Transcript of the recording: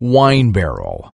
wine barrel.